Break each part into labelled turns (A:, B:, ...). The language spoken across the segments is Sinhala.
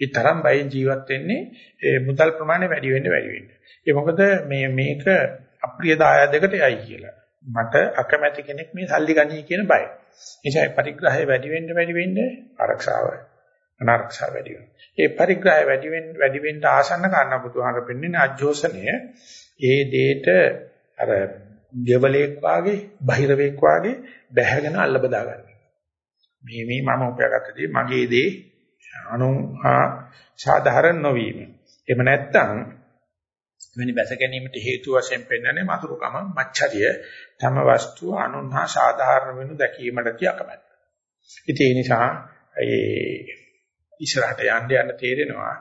A: ඒ තරම් බයෙන් ජීවත් වෙන්නේ ඒ මුදල් ප්‍රමාණය වැඩි වෙන්න වැඩි වෙන්න. ඒ මොකද මේ මේක අප්‍රිය දායදයකට යයි කියලා. මට අකමැති කෙනෙක් මේ සල්ලි ගනී කියන බය. නිසා පරිග්‍රහය වැඩි වෙන්න වැඩි වෙන්න ආරක්ෂාව අනාරක්ෂාව වැඩි වෙනවා. ඒ පරිග්‍රහය වැඩි වෙන්න වැඩි වෙන්න ආසන්න කාරණා බුදුහාමර පෙන්වන්නේ අජෝසනය. ඒ දෙයට අර දෙවලෙක් වාගේ බහිරවෙක් වාගේ බැහැගෙන අල්ල බදා ගන්න. මේ මේ මම උපයාගත්ත දේ මගේ දේ අනුන් හා සාධාරණ නොවීම. එහෙම නැත්නම් මෙනි බැස ගැනීමට හේතු වශයෙන් පෙන්වන්නේ මතුරුකම මච්චරිය තම වස්තුව අනුන් හා සාධාරණ වෙනු දැකීමට තියකමැත්ත. ඉතින් ඒ නිසා ඒ ඉස්සරහට යන්න යන්න තේරෙනවා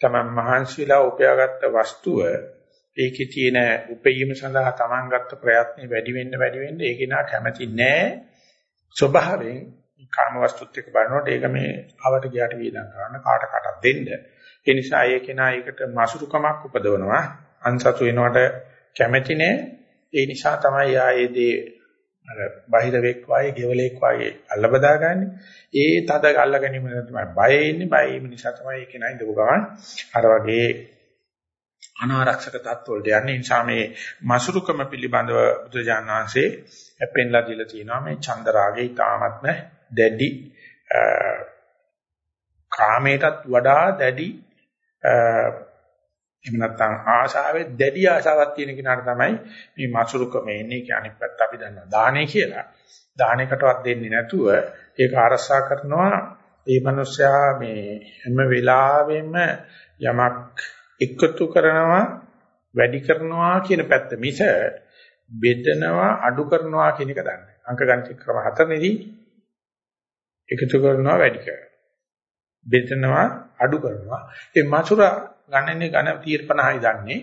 A: තමන් මහන්සිලා උපයාගත්ත වස්තුව ඒකේ තියෙන උපයීම සඳහා තමන් ගත්ත ප්‍රයත්නේ වැඩි වෙන්න වැඩි වෙන්න ඒක නා කැමැති නෑ ස්වභාවයෙන් කාම වස්තුත් එක්ක බලනකොට ඒක මේ ආවට ගියාට වේදම් කරන්න කාට කාටත් දෙන්න ඒ නිසා ඒක නා ඒකට මසුරුකමක් උපදවනවා අන්සතු වෙනවට කැමැති නෑ ඒ නිසා තමයි ආයේදී අර බාහිර වෙක් වායේ ගෙවලෙක් වායේ අල්ල බදාගන්නේ. ඒ තද අල්ල ගැනීම තමයි බය ඉන්නේ. බය වීම නිසා තමයි ඒක නයි දව ගමන් අර වගේ අනාරක්ෂක තත්ත්වවලට යන්නේ. නිසා මේ මසුරුකම පිළිබඳව බුදුජානක වහන්සේ පෙන්ලා දීලා තියෙනවා මේ චන්දරාගේ තාමත්ම දැඩි කාමයටත් වඩා දැඩි එහෙම නැත්නම් ආශාවේ දැඩි ආශාවක් තියෙන කෙනාට තමයි මේ මසුරුකම එන්නේ කියන්නේ අනිත් පැත්ත අපි දන්නවා දාහනේ කියලා. දාහනයකටවත් දෙන්නේ නැතුව ඒක ආරක්ෂා කරනවා මේ මිනිස්සයා මේ හැම වෙලාවෙම යමක් එකතු කරනවා වැඩි කරනවා කියන පැත්ත මිස බෙදනවා අඩු කරනවා කියන එක දන්නේ. අංක ගණිත ක්‍රම හතරෙදී එකතු කරනවා වැඩි කරනවා. බෙදනවා අඩු කරනවා. ඒ මසුරා ගණන්නේ ඝන 50යි දන්නේ.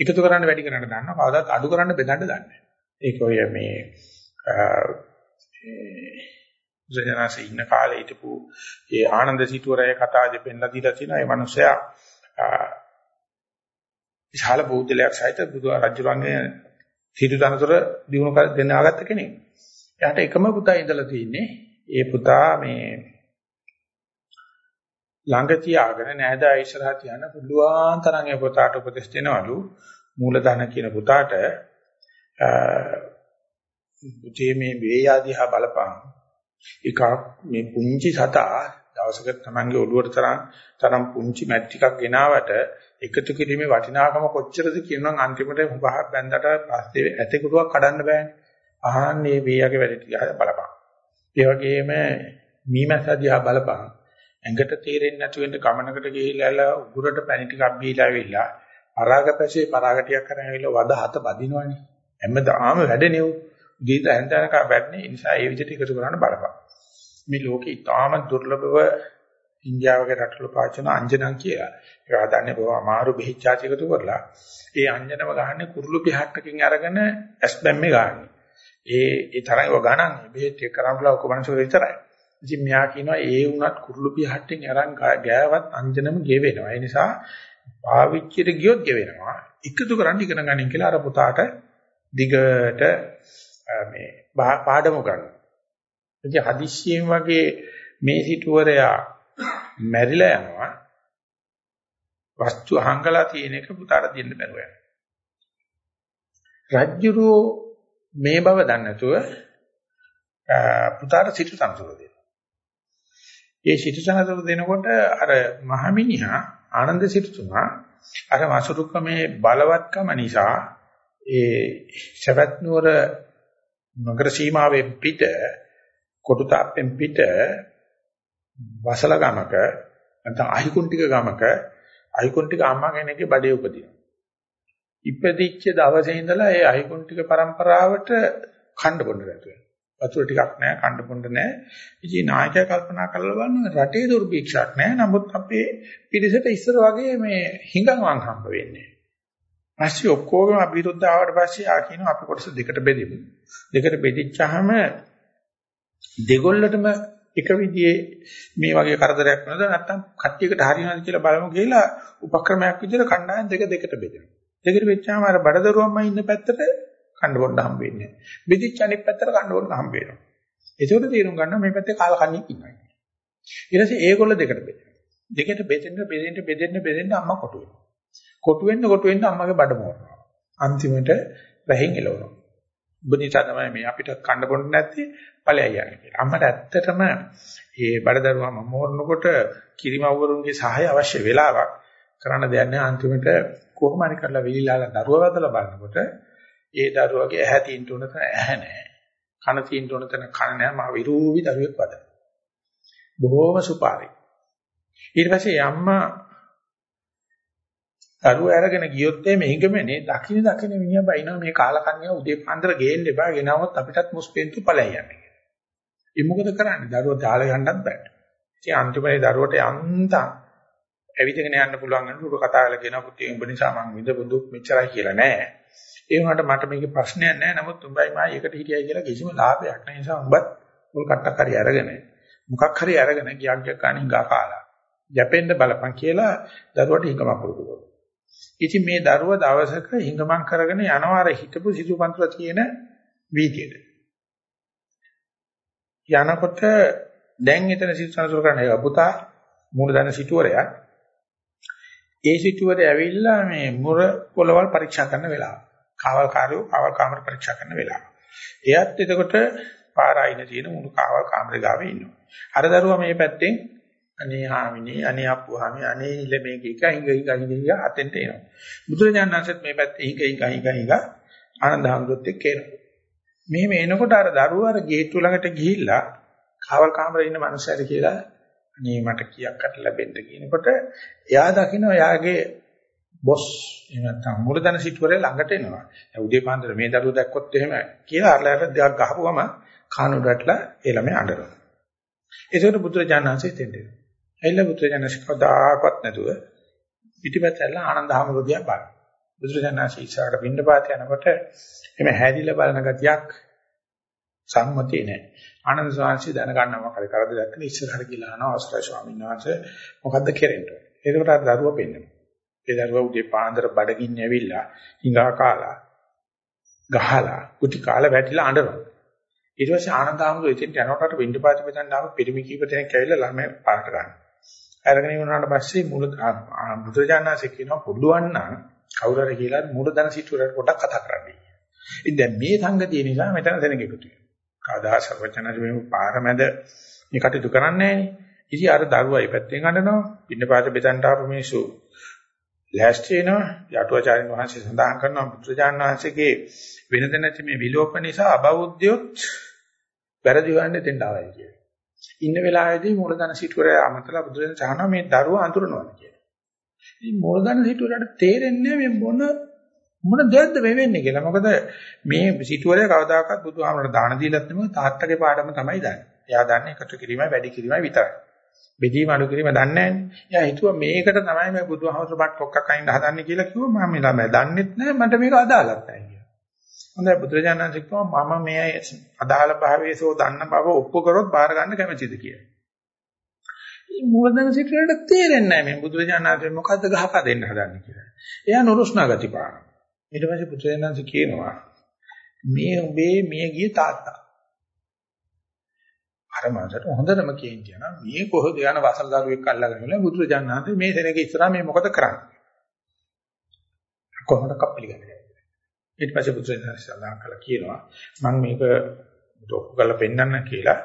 A: එකතු කරන්න වැඩි කරන්න දන්නවා. කවදාවත් අඩු කරන්න බෙදන්න දන්නේ නැහැ. ඒක ඔය මේ ජනනාසේ ඉන්න කාලේ හිටපු ඒ ආනන්ද සිටුවරය කතාවේ පෙන්ලා දීලා තියෙනවා. ඒ මිනිසයා විශාල බෞද්ධලයක් සහිත බුදු රජුරන්ගේ සිටු දනතර දිනු දෙන්න ආගත්ත කෙනෙක්. එයාට එකම පුතා ඉඳලා තියෙන්නේ. ඒ පුතා මේ ළඟ තියාගෙන නෑදා ඉස්සරහා තියන පුළුවන් තරම් ඒ පුතාට උපදෙස් දෙනවලු මූලධන කියන පුතාට පුතේ මේ වේයාදිහා බලපං එකක් මේ පුංචි සතා දවසක Tamange ඔළුවට තරම් තරම් පුංචි මැට් ටිකක් ගෙනාවට එකතු කිරීමේ වටිනාකම කොච්චරද කියනනම් අන්තිමට හුඟක් බැඳලා පස්සේ ඇතෙකුටුවක් කඩන්න බෑනේ. අහන්නේ වේයගේ වැඩ ටික බලපං. ඒ වගේම මීමැස්සදිහා බලපං. ඇඟට තේරෙන්නේ නැතු වෙන්න ගමනකට ගිහිල්ලා උගුරට පැණි ටිකක් බීලා ඇවිල්ලා පරාගපැසේ පරාගටියක් කරන් ඇවිල්ලා වද හත බදිනවනේ. හැමදාම වැඩනේ උ. ගීත හැන්දනක වැඩනේ. ඒ නිසා ඒ විදිහට එකතු කරන්න බලපන්. මේ ලෝකේ ඉතාම දුර්ලභව ඉන්දියාවගේ රටවල පාචන අංජනන් කියලා. ඒක හදන්නේ බොහොම අමාරු බෙහෙච්චාච එකතු කරලා ඒ අංජනම ගහන්නේ කුරුළු පිහට්ටකින් අරගෙන ඇස් බැම්මේ ගන්න. ඒ ඒ තරම් ඒව ගණන් බෙහෙත් එක කරන්ලා ඔක්කොම විතරයි. ඉතින් මෙයා කියනවා ඒ වුණත් කුරුළු පිහට්ටෙන් අරන් ගෑවත් අංජනම ගෙවෙනවා. ඒ නිසා පාවිච්චියට ගියොත් ගෙවෙනවා. එකතු කරන් ඉගෙන ගන්න කියලා අර පුතාට දිගට මේ පාඩම ගන්නවා. ඉතින් හදිස්සියෙන් වගේ මේ සිටුවරයා මැරිලා යනවා. වස්තු අහංගලා තියෙන එක පුතාට දෙන්න බැරුව යනවා. රජ්ජුරෝ මේ බව දන්නේ නැතුව පුතාට සිටු සම්සුර දෙනවා. ඒ සිටුසනතර දෙනකොට අර මහමිනිහා ආනන්ද සිටුතුමා අර වසුරුකමේ බලවත්කම නිසා ඒ සවැත් නුවර නගර සීමාවෙන් පිට කොටුතාප්පෙන් පිට වසල ගමක නැත්නම් අහිකුන්ටික ගමක අහිකුන්ටික අම්මා කෙනෙක්ගේ බඩේ උපදිනවා. ඉපදිච්ච දවසේ ඉඳලා ඒ අහිකුන්ටික પરම්පරාවට ඛණ්ඩ පොන්න රැතුවා. වතුර ටිකක් නැහැ, කන්න පොන්න නැහැ. ඉතින් නායකයා කල්පනා කරලා බලනවා රටේ දුර්භික්ෂයක් නැහැ. නමුත් අපේ පිරිසට ඉස්සර වගේ මේ හිඟන්වන් හම්බ වෙන්නේ. පස්සේ ඔක්කොගම අභිරුද්ධ ආවට පස්සේ ආ කියනවා අපි කොටස දෙකට බෙදෙමු. දෙකට බෙදිච්චාම දෙගොල්ලටම එක විදිහේ මේ වගේ කරදරයක් වෙනවද නැත්නම් කට්ටියකට හරියනවද කියලා බලමු කියලා උපක්‍රමයක් විදිහට කණ්ඩායම් දෙක දෙකට බෙදෙනවා. දෙකට වෙච්චාම අර බඩදරුවම්ම ඉන්න පැත්තට කන්න බොන්න හම්බ වෙන්නේ නැහැ. බෙදිච්ච අනිත් පැත්තට කන්න බොන්න හම්බ වෙනවා. ඒකෝට තේරුම් ගන්න මේ පැත්තේ කාලකන්ණියක් ඉන්නවා. ඊට පස්සේ ඒගොල්ල දෙකට බෙදෙනවා. දෙකට බෙදෙන්න බෙදෙන්න බෙදෙන්න බෙදෙන්න අම්මා කොටු වෙනවා. කොටු වෙන්න කොටු වෙන්න අම්මගේ බඩ මෝරනවා. අන්තිමට වැහින් එලවනවා. ඔබ නිසා තමයි මේ අපිට කන්න බොන්න නැත්තේ ඵලයයි යන්නේ කියලා. අම්මට ඇත්තටම මේ බඩදරුවාම මෝරනකොට කිරිමව්වරුන්ගේ සහාය අවශ්‍ය වෙලාවක් කරන්න දෙයක් නැහැ. අන්තිමට කොහොම හරි කරලා විලිලාලා දරුවා වදලා බලනකොට ඒ දරුවගේ ඇහැ තියෙන්න උන තැන ඇහැ නැහැ. කන තියෙන්න උන තැන කන නැහැ. මා විරූපී දරුවෙක් වද. බොහෝම සුපාරි. ඊට පස්සේ අම්මා දරුවා අරගෙන ගියොත් මේ හිඟමනේ දකින්න දකින්න මිනිහා බයිනවා මේ කාලකන්‍යා උදේ පාන්දර ගේන්න එපා ගෙනවොත් අපිටත් මුස්පෙන්තු ඵලයි යන්නේ කියලා. ඒ මොකද කරන්නේ? දරුවා දාලා යන්නත් බෑ. ඉතින් අන්තිමේ දරුවට යන්තම් ඇවිදගෙන යන්න පුළුවන් වෙනකොට කතා කරලා කියනවා පුතේ උඹ නිසා මං විඳපු දුක් මෙච්චරයි කියලා නෑ. ඒ වුණාට මට මේකේ ප්‍රශ්නයක් නෑ. නමුත් උඹයි මායි එකට හිටියයි කියලා කිසිම ලාභයක් නෑ. ඒ නිසා උඹත් මුල් කට්ටක් හරි අරගෙන මොකක් හරි අරගෙන ගියක් ගියක් කණින් ගා කාලා. යැපෙන්න බලපන් කියලා දරුවට හිඟමක් පුරුදු කරනවා. ඉතින් මේ දරුව දවසක හිඟමක් කරගෙන යනවා අර හිටපු සිසුපන්තුල තියෙන වීදියට. යනකොට දැන් එතන සිසුසනසුර කරන පුතා මූලධන සිටුවරයා ඒ සිටුවරේ ඇවිල්ලා මේ මුර පොළවල් පරීක්ෂා කරන වෙලාව. කාවල්කාරයෝ කාවල් කාමර පරීක්ෂා කරන වෙලාව. එයත් එතකොට පාරායින තියෙන මුළු කාවල් කාමරේ ගාවේ ඉන්නවා. අර දරුවා මේ පැත්තෙන් අනේ හාමිනේ අනේ අප්පුහාමි අනේ ඉල මේක එක හිඟ හිඟ හිඟ හිඟ අතෙන්ට එනවා. බුදුරජාණන් වහන්සේත් මේ පැත්තේ හිඟ හිඟ හිඟ හිඟ ආනන්ද හැමදොත් එක්ක එනවා. මෙහෙම එනකොට අර දරුවා අර ගේට්ටු ළඟට ගිහිල්ලා කාවල් කාමරේ ඉන්න මනුස්සයර කියලා අනේ මට කීයක්කට ලැබෙන්න කියනකොට එයා දකින්න එයාගේ බොස් එහෙම නැත්නම් මුලදන සිටුවරේ ළඟට එනවා. දැන් උදේ පාන්දර මේ දරුවෝ දැක්කොත් එහෙම කියලා අරලට දෙයක් ගහපුවම කානුඩටලා ඒ ළමයා අඬනවා. ඒකට බුදුරජාණන් වහන්සේ දෙන්නේ. ඇයිලා බුදුරජාණන් කවදාකවත් නැතුව පිටිපැත්තට ආනන්ද හැමෝදියා බලන. බුදුරජාණන් වහන්සේ ඉස්සරහට පින්න පාත යනකොට එමෙ හැදිලා බලන ගතියක් සම්මතිය නැහැ. ආනන්ද ස්වාමීන් දැන ගන්නවා මොකද කරද දැක්කම ඉස්සරහට ගිහලා අහනවා අවසරයි ස්වාමීන් වහන්සේ මොකද්ද කෙරෙන්නේ. ඒකට අර දරුවා පෙන්නනවා. ඒ දරුවා උදේ පාන්දර බඩගින්න ඇවිල්ලා හිඟා කාලා ගහලා කුටි කාලා වැටිලා අඬනවා. ඊට පස්සේ ආනන්ද ආමතුරු එතෙන්ට යනකොට වෙන්න පාති මෙතන ආව පිරිමි කීප දෙනෙක් ඇවිල්ලා ළමයි පාට ගන්න. අරගෙන ඉවරනාට පස්සේ මුල බුදුරජාණන්සේ කියනවා පුළුවන් නම් කවුරු හරි කියලා මූලධන සිටුවරට පොඩක් කතා කරන්න. ඉතින් දැන් මේ සංගතිය නිසා මෙතන දෙනෙක් එකතු වෙනවා. කවදා සර්වචනරි මේ පාරමැද මේ කටයුතු කරන්නේ නැහැ. ඉතින් අර දරුවා මේ පැත්තෙන් අඬනවා. පින්නපාත බෙදන්ට ආපු මිනිස්සු ලෑස්ති වෙනවා. යටුවාචාර්යන් වහන්සේ සඳහන් කරනවා බුදුරජාණන් වහන්සේගේ වෙනද නැති මේ විලෝප නිසා අබෞද්ධයොත් වැරදි වන්නේ දෙන්න ආවයි කියලා. ඉන්න වෙලාවේදී මූලධන සිටුවරය අමතලා බුදුරජාණන් සහනවා මේ දරුවා අඳුරනවා කියලා. ඉතින් මූලධන සිටුවරට තේරෙන්නේ මේ මොන මොන දෙයක්ද මේ වෙන්නේ කියලා. මොකද මේ සිටුවරය කවදාකවත් බුදුහාමරට දාන දීලත් නෙමෙයි තාත්තගේ පාඩම තමයි දන්නේ. එයා දන්නේ එකතු කිරීමයි වැඩි කිරීමයි විතරයි. බෙදීම අඩු කිරීම දන්නේ නැහැ. එයා හිතුවා මේකට තමයි මේ බුදුහාමර බත් ඔක්කක් අයින් හදන්නේ කියලා කිව්වා. මම මේ ළමයි දන්නෙත් නැහැ මට මේක අදාළත් නැහැ කියලා. හොඳයි බුදුරජාණන් කිව්වා මම මේ අදාළ භාවයේසෝ දන්න බව ඔප්පු කරොත් බාර ගන්න කැමැතිද කියලා. මේ මූලධන සිටුවරට තේරෙන්නේ නැහැ මේ බුදුරජාණන් මොකද්ද ගහපා දෙන්න හදන්නේ කියලා. එයා නුරුස්නා ගති පානවා. ඊට පස්සේ පුත්‍රයන්න්ස කියනවා මේ උඹේ මිය ගිය තාත්තා. අර මනසට හොඳටම කියන්නේ නම් මේ කොහොද යන වසල දරුවෙක් අල්ලගෙන ඉන්න බුදුරජාණන් මේ සෙනගේ ඉස්සරහා මේ මොකද කරන්නේ? කොහොමද කප්පිලිගන්නේ? ඊට පස්සේ බුදුරජාණන් සඳහන් කළා කියනවා මම මේක ඔප්පු කරලා පෙන්නන්න කියලා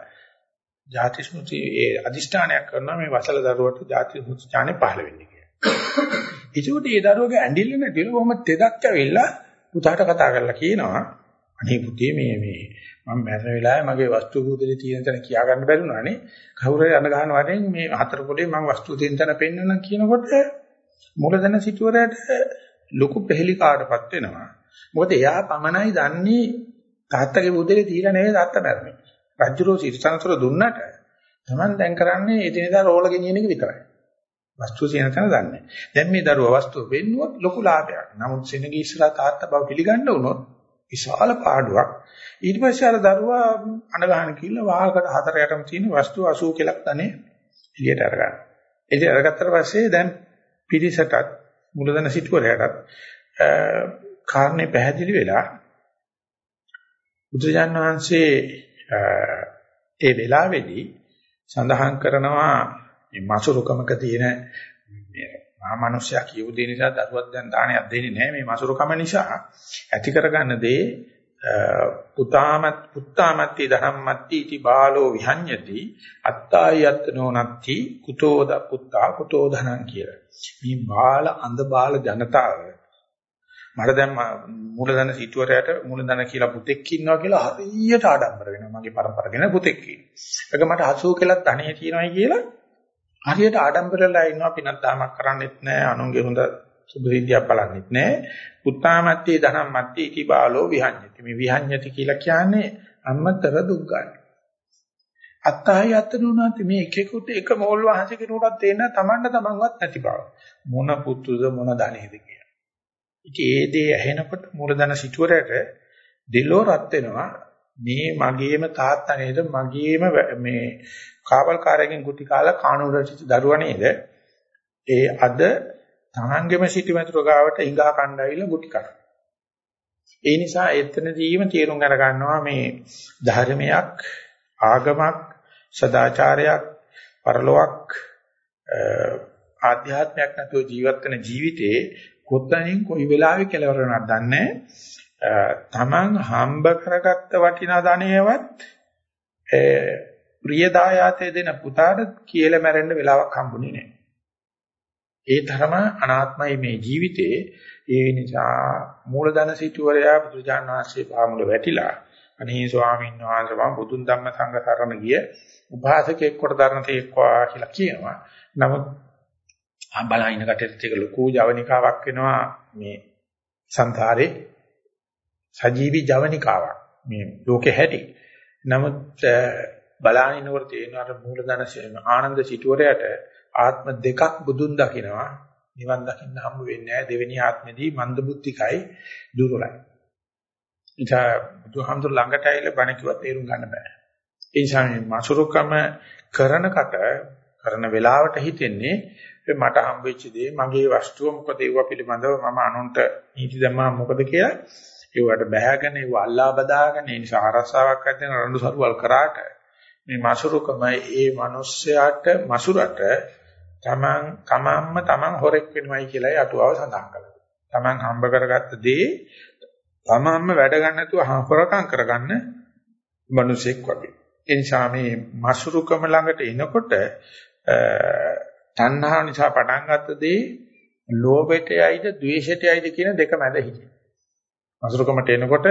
A: ජාති ස්මෘති ඒ අදිෂ්ඨානයක් කරනවා මේ වසල දරුවට ජාති ස්මෘති ඥානෙ පහළ වෙන්නේ කියලා. ඒකට ඒ දරුවගේ ඇඬිල්ල නැතිව කොහොම තෙදක් ඇවිල්ලා පුතාට කතා කරලා කියනවා. අනේ පුතේ මේ මේ මම මැරෙන වෙලාවේ මගේ වස්තු බුදලේ තියෙන තැන කියා ගන්න බැරිුණානේ කවුරු හරි අඳ ගන්න වරෙන් මේ හතර පොලේ මම වස්තු තියෙන තැන පෙන්වන්න කියනකොට මුලදැන සිටුවරයට ලොකු පෙහෙලිකාටපත් වෙනවා. මොකද එයා පමණයි දන්නේ තාත්තගේ බුදලේ තියලා නෙවෙයි තාත්තා මැරුණේ. රජුරෝ සිරිසනසර දුන්නට Taman දැන් කරන්නේ එදිනෙදා රෝල ගෙනියන එක විතරයි. වස්තුව තියෙන තැන දන්නේ. දැන් මේ දරුවා වස්තුව වෙන්නුවොත් ලොකු ලාභයක්. නමුත් සෙනගී ඉස්සලා තාත්තා බව පිළිගන්න වුණොත් විශාල පාඩුවක්. ඊට පස්සේ අර දරුවා අනගහන කිල්ල වාහකට හතර යටම තියෙන වස්තුව 80 කලක් තනේ එළියට අරගන්න. එළියට අරගත්තට පස්සේ දැන් පිරිසටත් මුලදන සිටුවරයටත් කාරණේ පැහැදිලි වෙලා බුදුජාන් වහන්සේ ඒ වෙලාවේදී සඳහන් කරනවා මේ මසුරුකමක තියෙන මේ මහා මිනිස්සයා කියු දෙන නිසා දරුවක් දැන් දානයක් දෙන්නේ නැහැ මේ මසුරුකම නිසා ඇති කරගන්න දේ පුතාමත් පුත්තාමත්ති ධම්මත්ති इति බාලෝ විහඤ්ඤති අත්තායත්නෝ නත්ති කුතෝද පුත්තා කුතෝ ධනං කියලා. මේ බාල අඳ බාල ජනතාව මට දැන් මූලධන සිටුවරයට මූලධන කියලා පුතෙක් ඉන්නවා කියලා හරියට ආඩම්බර වෙනවා මගේ පරම්පරගෙන පුතෙක් ඉන්නවා. ඒක මට 80 කලක් ධනෙ තියෙනවායි කියලා හරියට ආඩම්බරලා ඉන්නවා පිනක් දාමක් කරන්නෙත් නැහැ අනුන්ගේ හොඳ සුභසිද්ධියක් බලන්නෙත් නැහැ. පුත්තාමත්ති ධනම්මත්ති ඉති බාලෝ විහඤ්ඤති. මේ විහඤ්ඤති කියලා කියන්නේ අම්මතර දුක් ගන්න. අත්තහයි අත්තනුනාති මේ එකෙකුට එක මෝල් වහන්ස කෙනෙකුටත් තේන තමන්ට තමන්වත් නැති බව. මොන පුතුද මොන ධනෙද කියලා. ඉතින් ඒ දේ ඇහෙනකොට මූලධන සිටුවරට දෙලෝ රත් වෙනවා. මේ මගේම තාත්තා නේද මගේම මේ කාවල්කාරයෙන් ගුටි කාලා කාණුවරට දරුවා නේද? ඒ අද තමන්ගෙම සිටිමතුරු ගාවට ඉඟා කණ්ඩායිල ගුටි කන. ඒ නිසා එතනදීම තීරුම් අර ගන්නවා මේ ධර්මයක් ආගමක් සදාචාරයක් පරලොවක් ආධ්‍යාත්මයක් නැතුව ජීවත් වෙන ජීවිතේ කොතනින් කොයි වෙලාවෙ කෙලවර වෙනවද දන්නේ තමන් හම්බ කරගත්ත වටිනා ධනයවත් ප්‍රියදායාතේ දෙන පුතාට කියලා මැරෙන්න වෙලාවක් හම්බුනේ නැහැ. ඒ තරම අනාත්මයි මේ ජීවිතේ. ඒ නිසා මූලධන සිටුවරයා බුදුජාන විශ්ේ පාමුල වැටිලා අනේ ස්වාමීන් වහන්සේ මම බුදුන් ධම්ම සංඝ සරණ ගිය උපාසකෙක් කොට දරන තේක්වා කියලා කියනවා. නමුත් බලහින කටට ඒක ලොකු ජවනිකාවක් වෙනවා මේ සංසාරේ සජීවි ජවනිකාවක් මේ ලෝකේ හැටි. නමුත් බලාහිනවර තේනවා මූලධන ආනන්ද සිටුවරයට ආත්ම දෙකක් බුදුන් දකිනවා නිවන් දකින්න හම්බ වෙන්නේ නැහැ දෙවෙනි ආත්මෙදී මන්දබුද්ධිකයි දුර්වලයි. ඉතින් බුදුහාමුදුර ළඟට ඇවිල්ලා බණ කිව්වා තේරුම් ගන්න බෑ. ඒ නිසා මේ මසුරුකම කරනකට කරන වෙලාවට හිතෙන්නේ මට හම්බෙච්ච දේ මගේ වස්තුව මොකද ඒව පිළිබඳව මම අනුන්ට නීති දැම්මා මොකද කියලා ඒවට බැහැගෙන ඒව අල්ලා බදාගෙන ඒ නිසා ආරස්සාවක් ඇතිවෙන රණ්ඩු සරුවල් කරාට මේ මසුරුකම ඒ මිනිස්යාට මසුරට තමන් තමන්ම තමන් හොරෙක් වෙනවයි කියලායි අටුවාව සඳහන් කළා. තමන් හම්බ කරගත්ත දේ තමන්ම වැඩ ගන්න නැතුව හොරකම් කරගන්න මිනිසෙක් වගේ. ඒ නිසා මේ මසුරුකම ළඟට එනකොට තණ්හාව නිසා පටන් ගත්ත දේ ලෝභයටයිද ද්වේෂයටයිද කියන දෙක මැද හිටියි. මසුරුකමට එනකොට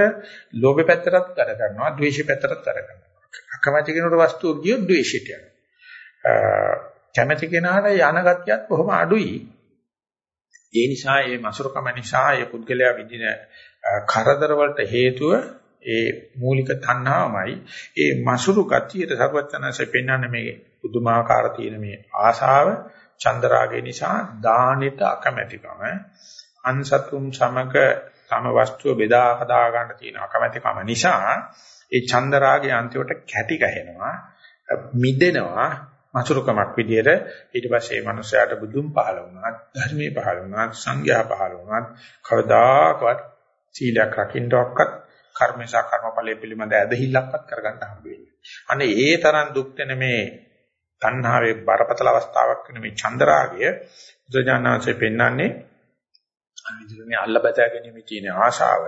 A: ලෝභය පැත්තටත් වැඩ කරනවා ද්වේෂය පැත්තටත් වැඩ කරනවා. අකමැති කෙනෙකුට වස්තුව ගියොත් ද්වේෂයට යනවා. කැමැති කෙනාට යන ගතියත් බොහොම අඩුයි. ඒ නිසා මේ මසුරුකම නිසා මේ පුද්ගලයා විඳින කරදර වලට හේතුව ඒ මූලික තණ්හාවමයි. ඒ මසුරු ගතියට සර්වඥාන්සේ පෙන්වන්නේ මේ පුදුමාකාර තියෙන මේ ආශාව චන්දරාගය නිසා දානෙට අකමැතිකම අන්සතුම් සමග තම වස්තුව බෙදා හදා ගන්න තියෙන අකමැතිකම නිසා ඒ චන්දරාගය අන්තිමට කැටි ගහනවා මිදෙනවා මසුරුකමක් විදියට ඊට පස්සේ මේ මනුස්සයාට බුදුන් පහල වුණා ධර්මයේ පහල වුණා සංඝයා පහල වුණා කවදාකවත් සීලයක් රකින්නවක්වත් කර්මේශා කර්මඵලයේ පිළිබඳ ඇදහිල්ලක්වත් කරගන්න හම්බ වෙන්නේ. අනේ ඒ තරම් දුක් වෙන මේ තණ්හාවේ බරපතල අවස්ථාවක් වෙන මේ චන්දරාගය බුදුජානනාංශයෙන් පෙන්වන්නේ අනිදිරනේ අල්ලබදා ගැනීම තියෙන ආශාව